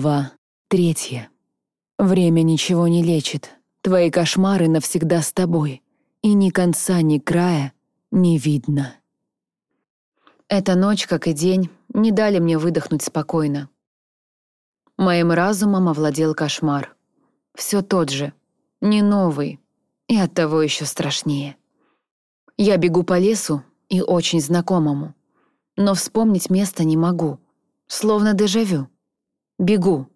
Глава третья. Время ничего не лечит. Твои кошмары навсегда с тобой. И ни конца, ни края не видно. Эта ночь, как и день, не дали мне выдохнуть спокойно. Моим разумом овладел кошмар. Все тот же, не новый, и оттого еще страшнее. Я бегу по лесу и очень знакомому, но вспомнить место не могу, словно дежавю. Бегу.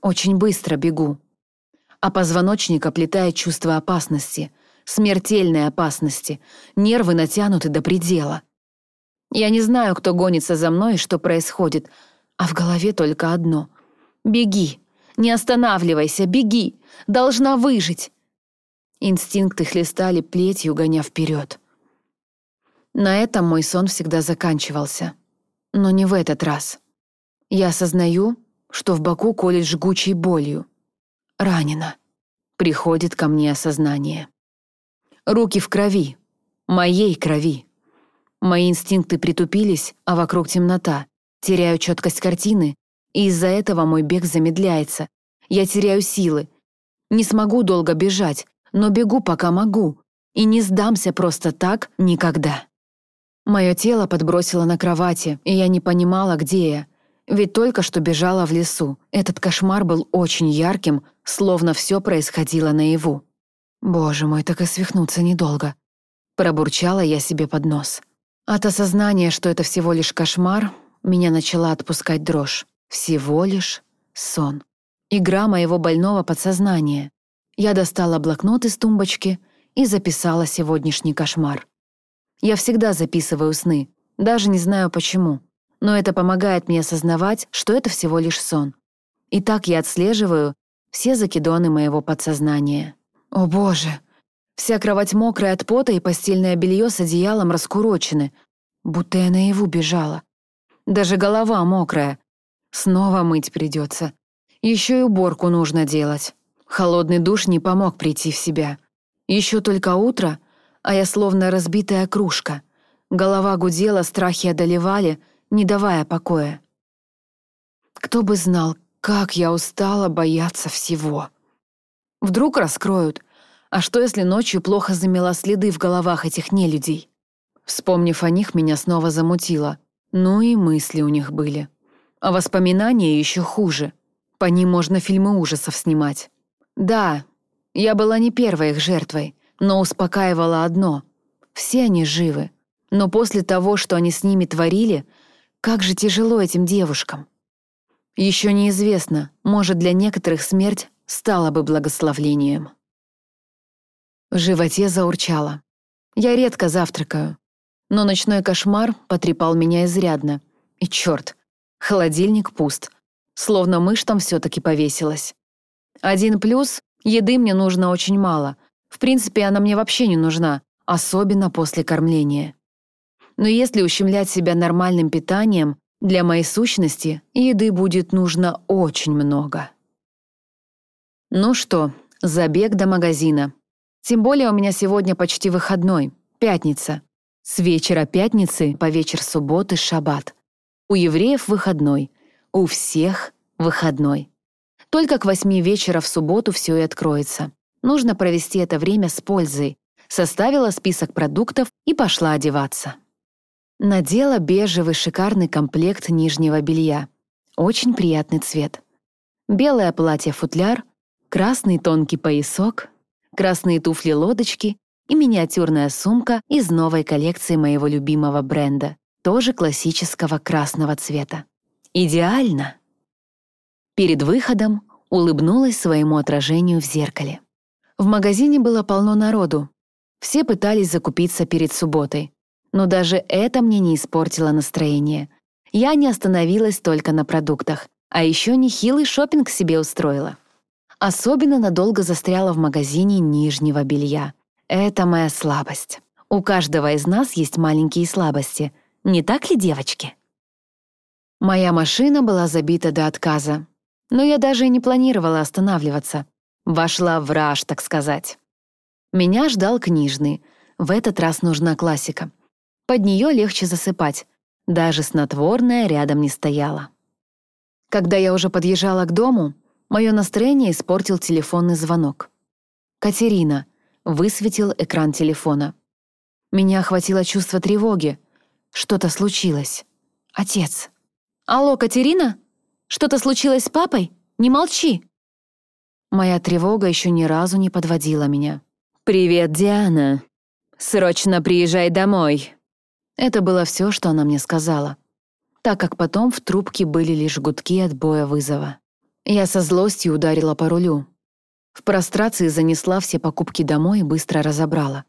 Очень быстро бегу. А позвоночник оплетает чувство опасности, смертельной опасности, нервы натянуты до предела. Я не знаю, кто гонится за мной и что происходит, а в голове только одно. «Беги! Не останавливайся! Беги! Должна выжить!» Инстинкты хлестали плетью, гоня вперед. На этом мой сон всегда заканчивался. Но не в этот раз. Я осознаю, что в боку колет жгучей болью. Ранена. Приходит ко мне осознание. Руки в крови. Моей крови. Мои инстинкты притупились, а вокруг темнота. Теряю четкость картины, и из-за этого мой бег замедляется. Я теряю силы. Не смогу долго бежать, но бегу, пока могу. И не сдамся просто так никогда. Мое тело подбросило на кровати, и я не понимала, где я. Ведь только что бежала в лесу. Этот кошмар был очень ярким, словно все происходило наяву. «Боже мой, так и свихнуться недолго». Пробурчала я себе под нос. От осознания, что это всего лишь кошмар, меня начала отпускать дрожь. Всего лишь сон. Игра моего больного подсознания. Я достала блокнот из тумбочки и записала сегодняшний кошмар. Я всегда записываю сны, даже не знаю почему но это помогает мне осознавать, что это всего лишь сон. И так я отслеживаю все закидоны моего подсознания. О боже! Вся кровать мокрая от пота и постельное белье с одеялом раскурочены, будто я наяву бежала. Даже голова мокрая. Снова мыть придется. Еще и уборку нужно делать. Холодный душ не помог прийти в себя. Еще только утро, а я словно разбитая кружка. Голова гудела, страхи одолевали — не давая покоя. Кто бы знал, как я устала бояться всего. Вдруг раскроют. А что, если ночью плохо замела следы в головах этих нелюдей? Вспомнив о них, меня снова замутило. Ну и мысли у них были. А воспоминания еще хуже. По ним можно фильмы ужасов снимать. Да, я была не первой их жертвой, но успокаивало одно. Все они живы. Но после того, что они с ними творили, как же тяжело этим девушкам. Еще неизвестно, может, для некоторых смерть стала бы благословлением. В животе заурчало. Я редко завтракаю, но ночной кошмар потрепал меня изрядно. И черт, холодильник пуст, словно мышь там все-таки повесилась. Один плюс — еды мне нужно очень мало. В принципе, она мне вообще не нужна, особенно после кормления. Но если ущемлять себя нормальным питанием, для моей сущности еды будет нужно очень много. Ну что, забег до магазина. Тем более у меня сегодня почти выходной, пятница. С вечера пятницы по вечер субботы шаббат. У евреев выходной, у всех выходной. Только к восьми вечера в субботу все и откроется. Нужно провести это время с пользой. Составила список продуктов и пошла одеваться. Надела бежевый шикарный комплект нижнего белья. Очень приятный цвет. Белое платье-футляр, красный тонкий поясок, красные туфли-лодочки и миниатюрная сумка из новой коллекции моего любимого бренда, тоже классического красного цвета. Идеально! Перед выходом улыбнулась своему отражению в зеркале. В магазине было полно народу. Все пытались закупиться перед субботой. Но даже это мне не испортило настроение. Я не остановилась только на продуктах, а еще нехилый шопинг себе устроила. Особенно надолго застряла в магазине нижнего белья. Это моя слабость. У каждого из нас есть маленькие слабости. Не так ли, девочки? Моя машина была забита до отказа. Но я даже и не планировала останавливаться. Вошла в раж, так сказать. Меня ждал книжный. В этот раз нужна классика — под нее легче засыпать. Даже снотворная рядом не стояла. Когда я уже подъезжала к дому, мое настроение испортил телефонный звонок. «Катерина», — высветил экран телефона. Меня охватило чувство тревоги. Что-то случилось. Отец. «Алло, Катерина? Что-то случилось с папой? Не молчи!» Моя тревога еще ни разу не подводила меня. «Привет, Диана. Срочно приезжай домой». Это было все, что она мне сказала, так как потом в трубке были лишь гудки отбоя вызова. Я со злостью ударила по рулю. В прострации занесла все покупки домой и быстро разобрала.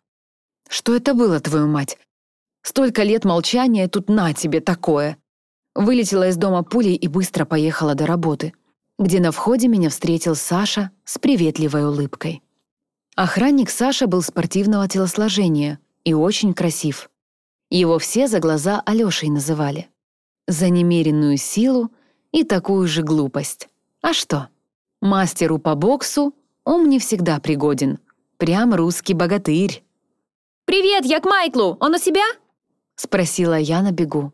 Что это было, твою мать? Столько лет молчания, тут на тебе такое. Вылетела из дома пулей и быстро поехала до работы, где на входе меня встретил Саша с приветливой улыбкой. Охранник Саша был спортивного телосложения и очень красив. Его все за глаза Алёшей называли. За немеренную силу и такую же глупость. А что? Мастеру по боксу ум не всегда пригоден. Прям русский богатырь. «Привет, я к Майклу! Он у себя?» — спросила я на бегу.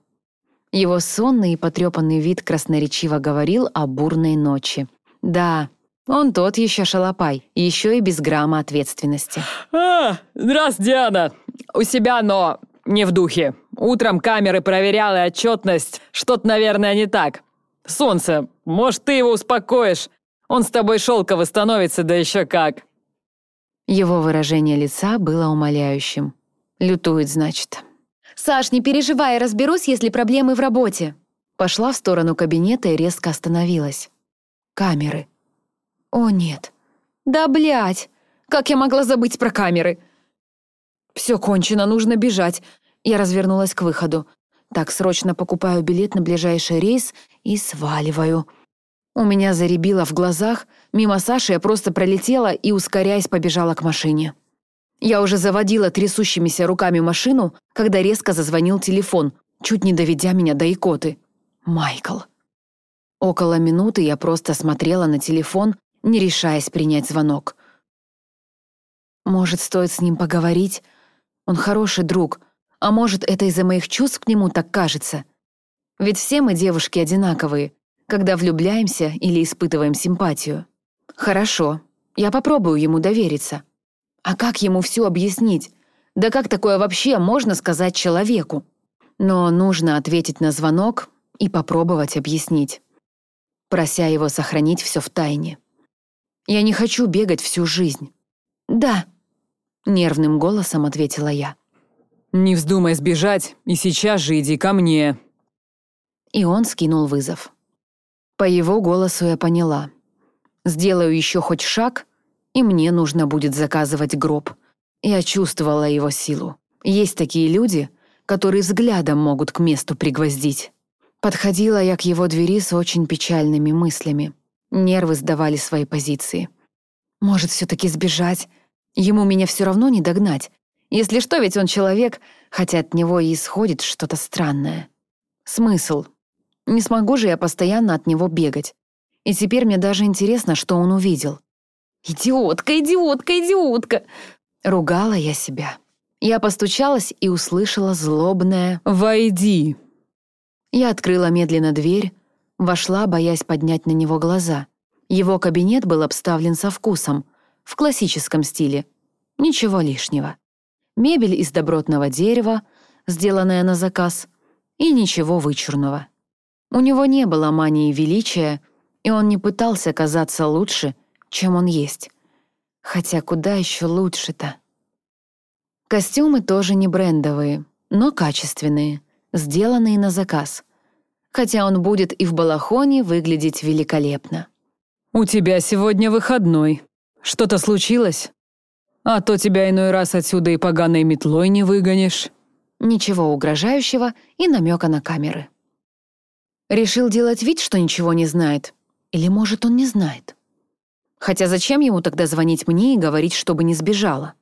Его сонный и потрепанный вид красноречиво говорил о бурной ночи. Да, он тот еще шалопай, еще и без грамма ответственности. «А, здравствуй, Диана! У себя, но не в духе. Утром камеры проверял и отчетность. Что-то, наверное, не так. Солнце, может, ты его успокоишь? Он с тобой шелковый становится, да еще как!» Его выражение лица было умоляющим. «Лютует, значит». «Саш, не переживай, разберусь, если проблемы в работе». Пошла в сторону кабинета и резко остановилась. Камеры. О, нет. Да, блядь! Как я могла забыть про камеры? Все кончено, нужно бежать. Я развернулась к выходу. Так, срочно покупаю билет на ближайший рейс и сваливаю. У меня заребило в глазах, мимо Саши я просто пролетела и, ускоряясь, побежала к машине. Я уже заводила трясущимися руками машину, когда резко зазвонил телефон, чуть не доведя меня до икоты. Майкл. Около минуты я просто смотрела на телефон, не решаясь принять звонок. Может, стоит с ним поговорить? Он хороший друг, а может, это из-за моих чувств к нему так кажется? Ведь все мы девушки одинаковые, когда влюбляемся или испытываем симпатию. Хорошо, я попробую ему довериться. А как ему все объяснить? Да как такое вообще можно сказать человеку? Но нужно ответить на звонок и попробовать объяснить, прося его сохранить все в тайне. Я не хочу бегать всю жизнь. Да, нервным голосом ответила я. «Не вздумай сбежать, и сейчас же иди ко мне». И он скинул вызов. По его голосу я поняла. Сделаю еще хоть шаг, и мне нужно будет заказывать гроб. Я чувствовала его силу. Есть такие люди, которые взглядом могут к месту пригвоздить. Подходила я к его двери с очень печальными мыслями. Нервы сдавали свои позиции. Может, все таки сбежать? Ему меня все равно не догнать. Если что, ведь он человек, хотя от него и исходит что-то странное. Смысл? Не смогу же я постоянно от него бегать. И теперь мне даже интересно, что он увидел. «Идиотка, идиотка, идиотка!» Ругала я себя. Я постучалась и услышала злобное «Войди!». Я открыла медленно дверь, вошла, боясь поднять на него глаза. Его кабинет был обставлен со вкусом, в классическом стиле. Ничего лишнего. Мебель из добротного дерева, сделанная на заказ, и ничего вычурного. У него не было мании величия, и он не пытался казаться лучше, чем он есть. Хотя куда еще лучше-то? Костюмы тоже не брендовые, но качественные, сделанные на заказ. Хотя он будет и в балахоне выглядеть великолепно. «У тебя сегодня выходной. Что-то случилось? А то тебя иной раз отсюда и поганой метлой не выгонишь». Ничего угрожающего и намека на камеры. Решил делать вид, что ничего не знает. Или, может, он не знает. Хотя зачем ему тогда звонить мне и говорить, чтобы не сбежала?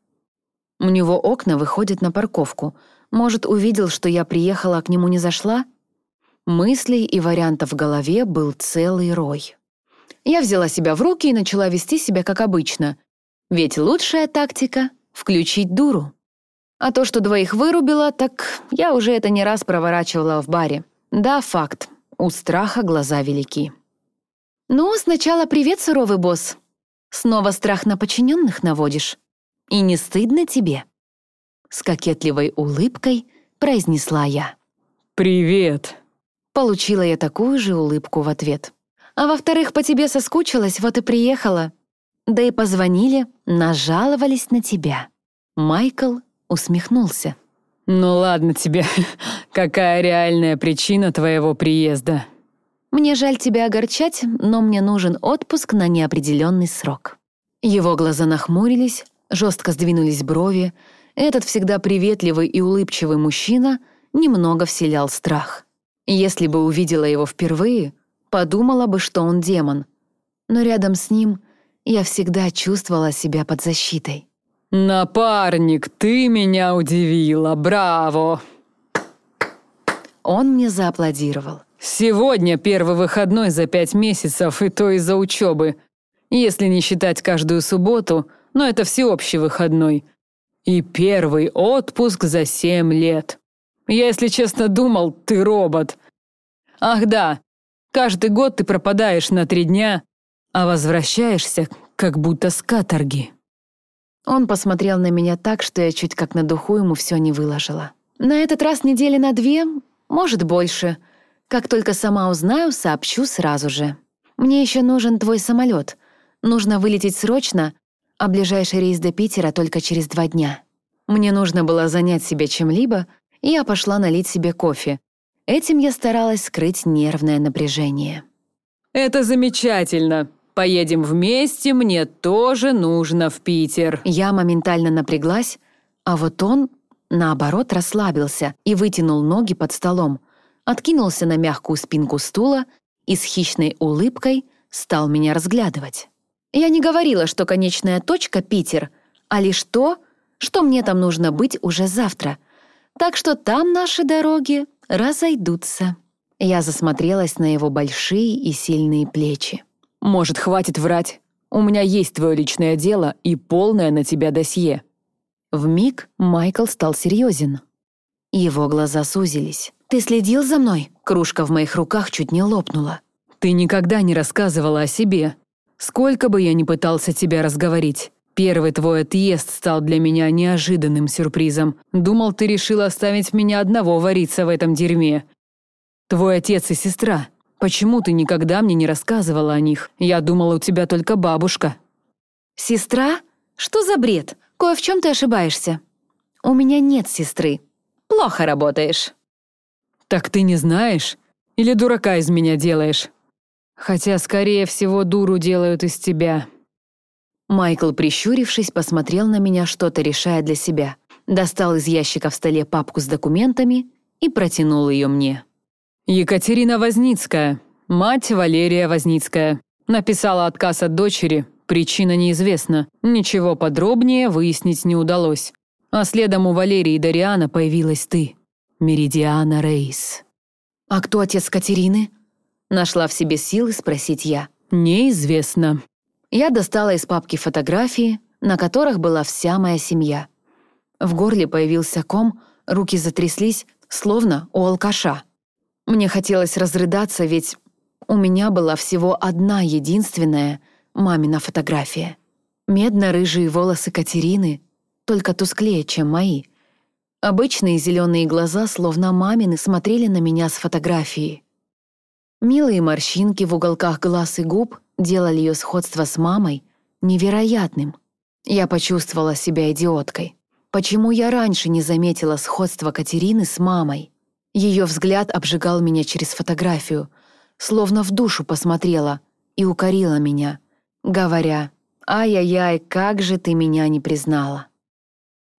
У него окна выходят на парковку. Может, увидел, что я приехала, а к нему не зашла? Мыслей и вариантов в голове был целый рой. Я взяла себя в руки и начала вести себя как обычно. Ведь лучшая тактика — включить дуру. А то, что двоих вырубила, так я уже это не раз проворачивала в баре. Да, факт. У страха глаза велики. «Ну, сначала привет, суровый босс. Снова страх на подчиненных наводишь. И не стыдно тебе?» С кокетливой улыбкой произнесла я. «Привет!» Получила я такую же улыбку в ответ. «А во-вторых, по тебе соскучилась, вот и приехала. Да и позвонили, нажаловались на тебя». Майкл усмехнулся. «Ну ладно тебе, какая реальная причина твоего приезда?» «Мне жаль тебя огорчать, но мне нужен отпуск на неопределенный срок». Его глаза нахмурились, жестко сдвинулись брови. Этот всегда приветливый и улыбчивый мужчина немного вселял страх. Если бы увидела его впервые, подумала бы, что он демон. Но рядом с ним я всегда чувствовала себя под защитой. «Напарник, ты меня удивила, браво!» Он мне зааплодировал. «Сегодня первый выходной за пять месяцев, и то из-за учебы. Если не считать каждую субботу, но это всеобщий выходной. И первый отпуск за семь лет. Я, если честно, думал, ты робот. Ах да, каждый год ты пропадаешь на три дня, а возвращаешься как будто с каторги». Он посмотрел на меня так, что я чуть как на духу ему все не выложила. На этот раз недели на две, может, больше. Как только сама узнаю, сообщу сразу же. Мне еще нужен твой самолет. Нужно вылететь срочно, а ближайший рейс до Питера только через два дня. Мне нужно было занять себя чем-либо, и я пошла налить себе кофе. Этим я старалась скрыть нервное напряжение. «Это замечательно!» Поедем вместе, мне тоже нужно в Питер». Я моментально напряглась, а вот он, наоборот, расслабился и вытянул ноги под столом, откинулся на мягкую спинку стула и с хищной улыбкой стал меня разглядывать. Я не говорила, что конечная точка — Питер, а лишь то, что мне там нужно быть уже завтра. Так что там наши дороги разойдутся. Я засмотрелась на его большие и сильные плечи. «Может, хватит врать? У меня есть твое личное дело и полное на тебя досье». В миг Майкл стал серьезен. Его глаза сузились. «Ты следил за мной?» Кружка в моих руках чуть не лопнула. «Ты никогда не рассказывала о себе. Сколько бы я ни пытался тебя разговорить, первый твой отъезд стал для меня неожиданным сюрпризом. Думал, ты решила оставить меня одного вариться в этом дерьме. Твой отец и сестра Почему ты никогда мне не рассказывала о них? Я думала, у тебя только бабушка». «Сестра? Что за бред? Кое в чем ты ошибаешься. У меня нет сестры. Плохо работаешь». «Так ты не знаешь? Или дурака из меня делаешь? Хотя, скорее всего, дуру делают из тебя». Майкл, прищурившись, посмотрел на меня, что-то решая для себя. Достал из ящика в столе папку с документами и протянул ее мне. Екатерина Возницкая, мать Валерия Возницкая. Написала отказ от дочери, причина неизвестна. Ничего подробнее выяснить не удалось. А следом у Валерии и Дариана появилась ты, Меридиана Рейс. «А кто отец Катерины?» Нашла в себе силы спросить я. «Неизвестно». Я достала из папки фотографии, на которых была вся моя семья. В горле появился ком, руки затряслись, словно у алкаша. Мне хотелось разрыдаться, ведь у меня была всего одна единственная мамина фотография. Медно-рыжие волосы Катерины, только тусклее, чем мои. Обычные зеленые глаза, словно мамины, смотрели на меня с фотографии. Милые морщинки в уголках глаз и губ делали ее сходство с мамой невероятным. Я почувствовала себя идиоткой. Почему я раньше не заметила сходства Катерины с мамой? Ее взгляд обжигал меня через фотографию, словно в душу посмотрела и укорила меня, говоря «Ай-яй-яй, как же ты меня не признала».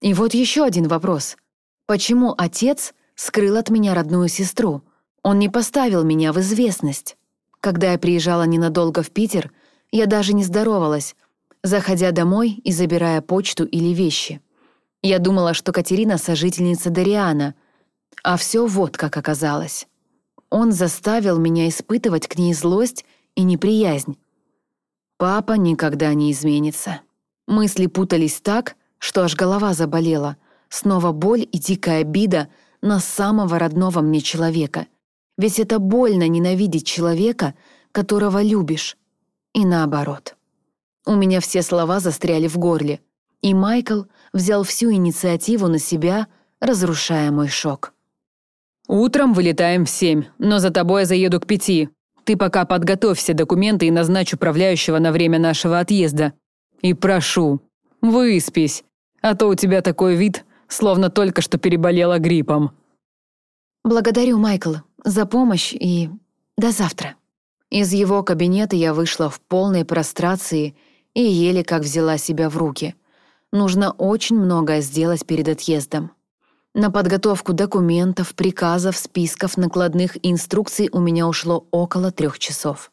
И вот еще один вопрос. Почему отец скрыл от меня родную сестру? Он не поставил меня в известность. Когда я приезжала ненадолго в Питер, я даже не здоровалась, заходя домой и забирая почту или вещи. Я думала, что Катерина — сожительница Дариана — а все вот как оказалось. Он заставил меня испытывать к ней злость и неприязнь. Папа никогда не изменится. Мысли путались так, что аж голова заболела. Снова боль и дикая обида на самого родного мне человека. Ведь это больно ненавидеть человека, которого любишь. И наоборот. У меня все слова застряли в горле, и Майкл взял всю инициативу на себя, разрушая мой шок. «Утром вылетаем в семь, но за тобой я заеду к пяти. Ты пока подготовь все документы и назначь управляющего на время нашего отъезда. И прошу, выспись, а то у тебя такой вид, словно только что переболела гриппом». «Благодарю, Майкл, за помощь и до завтра». Из его кабинета я вышла в полной прострации и еле как взяла себя в руки. Нужно очень многое сделать перед отъездом. На подготовку документов, приказов, списков, накладных и инструкций у меня ушло около трех часов.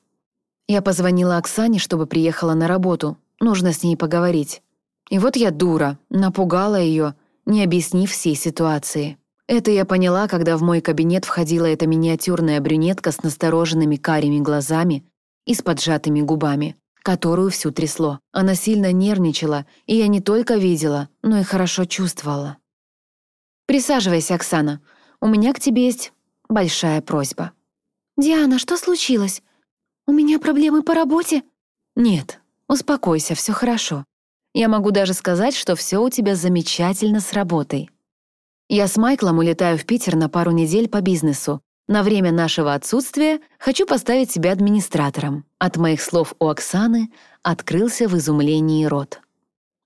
Я позвонила Оксане, чтобы приехала на работу. Нужно с ней поговорить. И вот я дура, напугала ее, не объяснив всей ситуации. Это я поняла, когда в мой кабинет входила эта миниатюрная брюнетка с настороженными карими глазами и с поджатыми губами, которую всю трясло. Она сильно нервничала, и я не только видела, но и хорошо чувствовала. «Присаживайся, Оксана. У меня к тебе есть большая просьба». «Диана, что случилось? У меня проблемы по работе?» «Нет, успокойся, все хорошо. Я могу даже сказать, что все у тебя замечательно с работой. Я с Майклом улетаю в Питер на пару недель по бизнесу. На время нашего отсутствия хочу поставить себя администратором. От моих слов у Оксаны открылся в изумлении рот.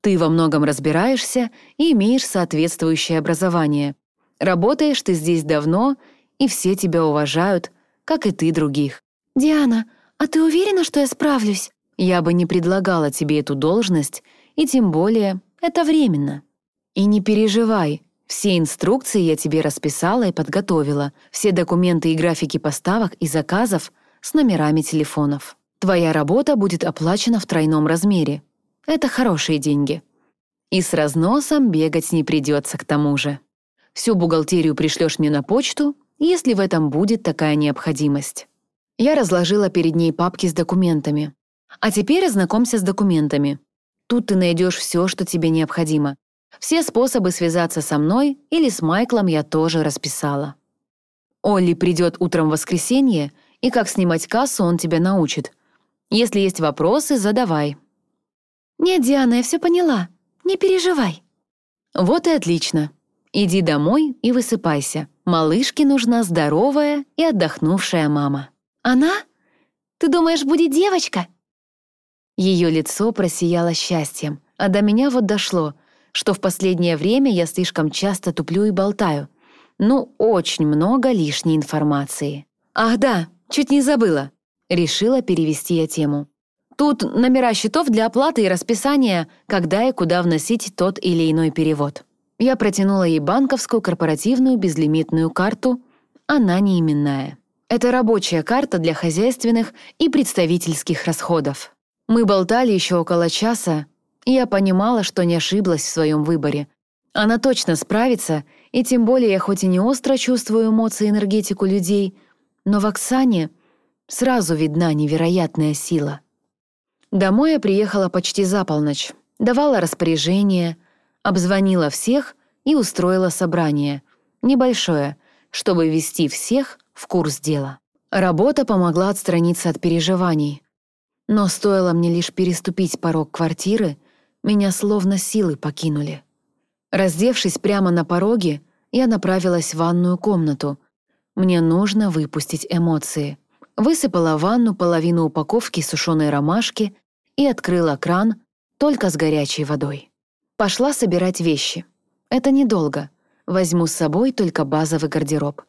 Ты во многом разбираешься и имеешь соответствующее образование. Работаешь ты здесь давно, и все тебя уважают, как и ты других. «Диана, а ты уверена, что я справлюсь?» Я бы не предлагала тебе эту должность, и тем более это временно. И не переживай, все инструкции я тебе расписала и подготовила, все документы и графики поставок и заказов с номерами телефонов. Твоя работа будет оплачена в тройном размере. Это хорошие деньги. И с разносом бегать не придется к тому же. Всю бухгалтерию пришлешь мне на почту, если в этом будет такая необходимость. Я разложила перед ней папки с документами. А теперь ознакомься с документами. Тут ты найдешь все, что тебе необходимо. Все способы связаться со мной или с Майклом я тоже расписала. Олли придет утром в воскресенье, и как снимать кассу он тебя научит. Если есть вопросы, задавай. «Нет, Диана, я все поняла. Не переживай». Вот и отлично. Иди домой и высыпайся. Малышке нужна здоровая и отдохнувшая мама. «Она? Ты думаешь, будет девочка?» Ее лицо просияло счастьем, а до меня вот дошло — что в последнее время я слишком часто туплю и болтаю. Ну, очень много лишней информации. Ах да, чуть не забыла. Решила перевести я тему. Тут номера счетов для оплаты и расписания, когда и куда вносить тот или иной перевод. Я протянула ей банковскую корпоративную безлимитную карту, она не именная. Это рабочая карта для хозяйственных и представительских расходов. Мы болтали еще около часа, я понимала, что не ошиблась в своем выборе. Она точно справится, и тем более я хоть и не остро чувствую эмоции и энергетику людей, но в Оксане сразу видна невероятная сила. Домой я приехала почти за полночь, давала распоряжение, обзвонила всех и устроила собрание, небольшое, чтобы ввести всех в курс дела. Работа помогла отстраниться от переживаний. Но стоило мне лишь переступить порог квартиры — меня словно силы покинули. Раздевшись прямо на пороге, я направилась в ванную комнату. Мне нужно выпустить эмоции. Высыпала в ванну половину упаковки сушеной ромашки и открыла кран только с горячей водой. Пошла собирать вещи. Это недолго. Возьму с собой только базовый гардероб.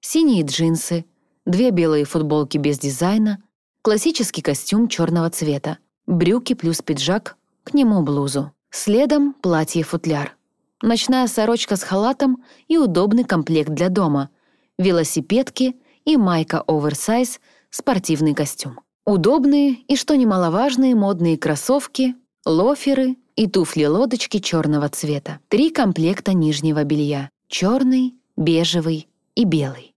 Синие джинсы, две белые футболки без дизайна, классический костюм черного цвета, брюки плюс пиджак к нему блузу. Следом платье-футляр. Ночная сорочка с халатом и удобный комплект для дома. Велосипедки и майка оверсайз, спортивный костюм. Удобные и, что немаловажные, модные кроссовки, лоферы и туфли-лодочки черного цвета. Три комплекта нижнего белья. Черный, бежевый и белый.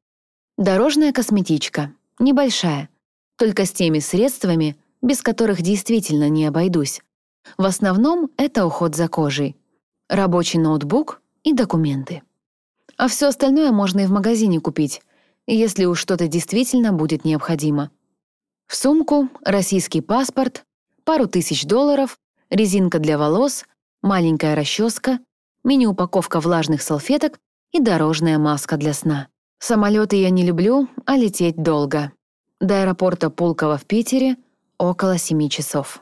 Дорожная косметичка. Небольшая. Только с теми средствами, без которых действительно не обойдусь. В основном это уход за кожей, рабочий ноутбук и документы. А все остальное можно и в магазине купить, если уж что-то действительно будет необходимо. В сумку российский паспорт, пару тысяч долларов, резинка для волос, маленькая расческа, мини-упаковка влажных салфеток и дорожная маска для сна. Самолеты я не люблю, а лететь долго. До аэропорта Пулково в Питере около семи часов.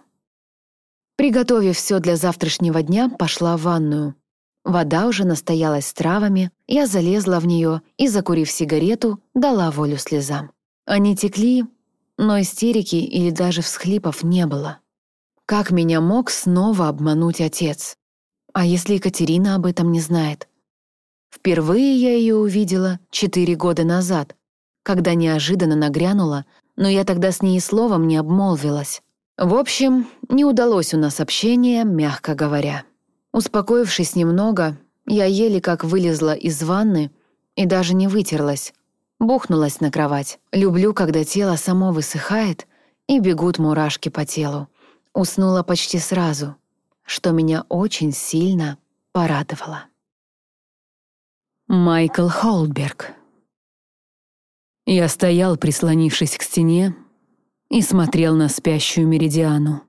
Приготовив все для завтрашнего дня, пошла в ванную. Вода уже настоялась с травами, я залезла в нее и, закурив сигарету, дала волю слезам. Они текли, но истерики или даже всхлипов не было. Как меня мог снова обмануть отец? А если Екатерина об этом не знает? Впервые я ее увидела четыре года назад, когда неожиданно нагрянула, но я тогда с ней словом не обмолвилась. В общем, не удалось у нас общение, мягко говоря. Успокоившись немного, я еле как вылезла из ванны и даже не вытерлась. Бухнулась на кровать. Люблю, когда тело само высыхает и бегут мурашки по телу. Уснула почти сразу, что меня очень сильно порадовало. Майкл Холдберг Я стоял, прислонившись к стене, и смотрел на спящую Меридиану.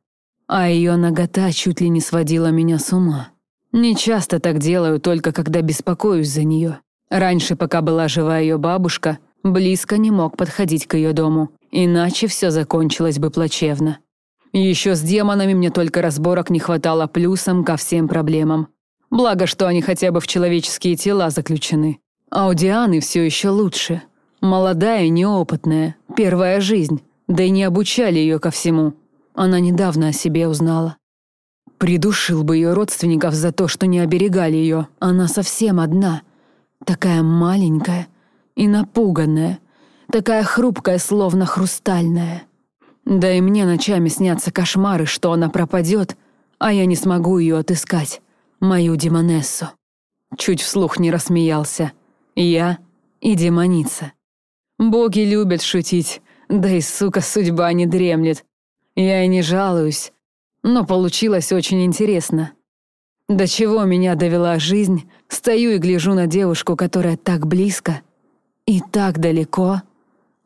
А ее нагота чуть ли не сводила меня с ума. Не часто так делаю, только когда беспокоюсь за нее. Раньше, пока была жива ее бабушка, близко не мог подходить к ее дому, иначе все закончилось бы плачевно. Еще с демонами мне только разборок не хватало плюсом ко всем проблемам. Благо, что они хотя бы в человеческие тела заключены. А у Дианы все еще лучше. Молодая, неопытная, первая жизнь, да и не обучали ее ко всему. Она недавно о себе узнала. Придушил бы ее родственников за то, что не оберегали ее. Она совсем одна. Такая маленькая и напуганная. Такая хрупкая, словно хрустальная. Да и мне ночами снятся кошмары, что она пропадет, а я не смогу ее отыскать. Мою демонессу. Чуть вслух не рассмеялся. Я и демоница. Боги любят шутить, да и, сука, судьба не дремлет. Я и не жалуюсь но получилось очень интересно. До чего меня довела жизнь, стою и гляжу на девушку, которая так близко и так далеко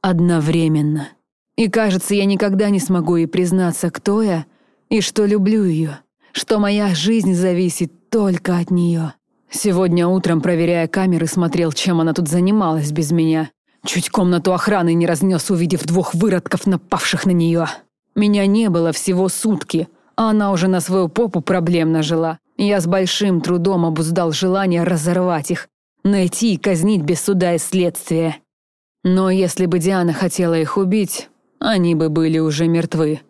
одновременно. И кажется, я никогда не смогу ей признаться, кто я и что люблю ее, что моя жизнь зависит только от нее. Сегодня утром, проверяя камеры, смотрел, чем она тут занималась без меня. Чуть комнату охраны не разнес, увидев двух выродков, напавших на нее. Меня не было всего сутки, а она уже на свою попу проблем нажила. Я с большим трудом обуздал желание разорвать их, найти и казнить без суда и следствия. Но если бы Диана хотела их убить, они бы были уже мертвы.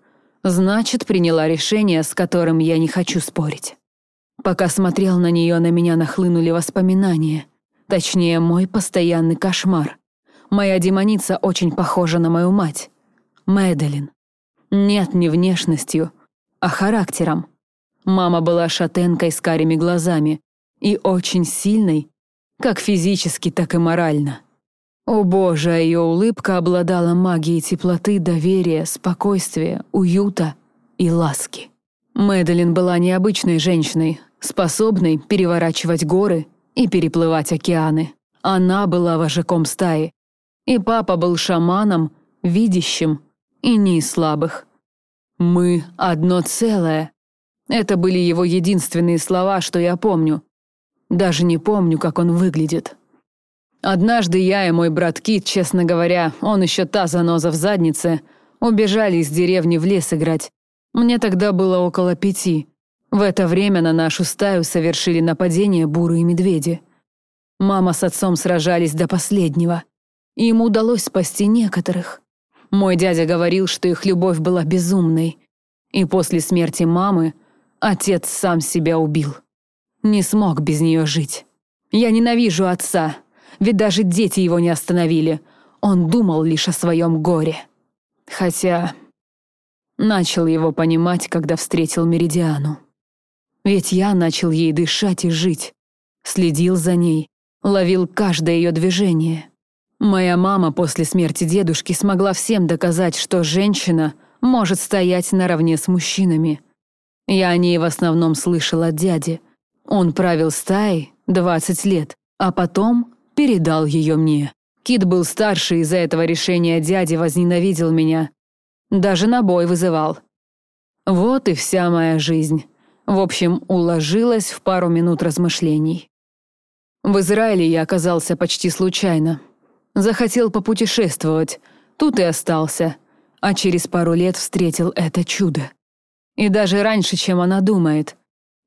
Значит, приняла решение, с которым я не хочу спорить. Пока смотрел на нее, на меня нахлынули воспоминания. Точнее, мой постоянный кошмар. Моя демоница очень похожа на мою мать. Мэдалин. Нет, не внешностью, а характером. Мама была шатенкой с карими глазами и очень сильной, как физически, так и морально. О боже, а ее улыбка обладала магией теплоты, доверия, спокойствия, уюта и ласки. Мэдалин была необычной женщиной, способной переворачивать горы и переплывать океаны. Она была вожаком стаи. И папа был шаманом, видящим и не из слабых. «Мы одно целое». Это были его единственные слова, что я помню. Даже не помню, как он выглядит. Однажды я и мой брат Кит, честно говоря, он еще та заноза в заднице, убежали из деревни в лес играть. Мне тогда было около пяти. В это время на нашу стаю совершили нападение бурые медведи. Мама с отцом сражались до последнего. Им удалось спасти некоторых. Мой дядя говорил, что их любовь была безумной. И после смерти мамы отец сам себя убил. Не смог без нее жить. Я ненавижу отца, ведь даже дети его не остановили. Он думал лишь о своем горе. Хотя начал его понимать, когда встретил Меридиану. Ведь я начал ей дышать и жить. Следил за ней, ловил каждое ее движение. Моя мама после смерти дедушки смогла всем доказать, что женщина может стоять наравне с мужчинами. Я о ней в основном слышал от дяди. Он правил стаей 20 лет, а потом передал ее мне. Кит был старше, из-за этого решения дяди возненавидел меня. Даже на бой вызывал. Вот и вся моя жизнь. В общем, уложилась в пару минут размышлений. В Израиле я оказался почти случайно. Захотел попутешествовать, тут и остался, а через пару лет встретил это чудо. И даже раньше, чем она думает.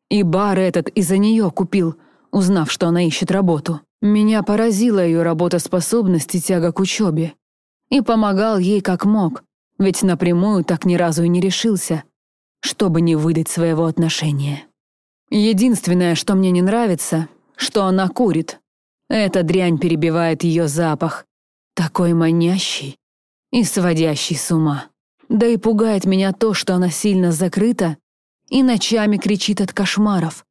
И бар этот из-за нее купил, узнав, что она ищет работу. Меня поразила ее работоспособность и тяга к учебе. И помогал ей как мог, ведь напрямую так ни разу и не решился, чтобы не выдать своего отношения. Единственное, что мне не нравится, что она курит. Эта дрянь перебивает ее запах, такой манящий и сводящий с ума. Да и пугает меня то, что она сильно закрыта и ночами кричит от кошмаров.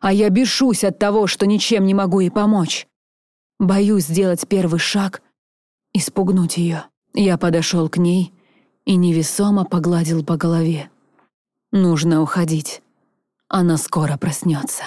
А я бешусь от того, что ничем не могу ей помочь. Боюсь сделать первый шаг и спугнуть ее. Я подошел к ней и невесомо погладил по голове. Нужно уходить. Она скоро проснется.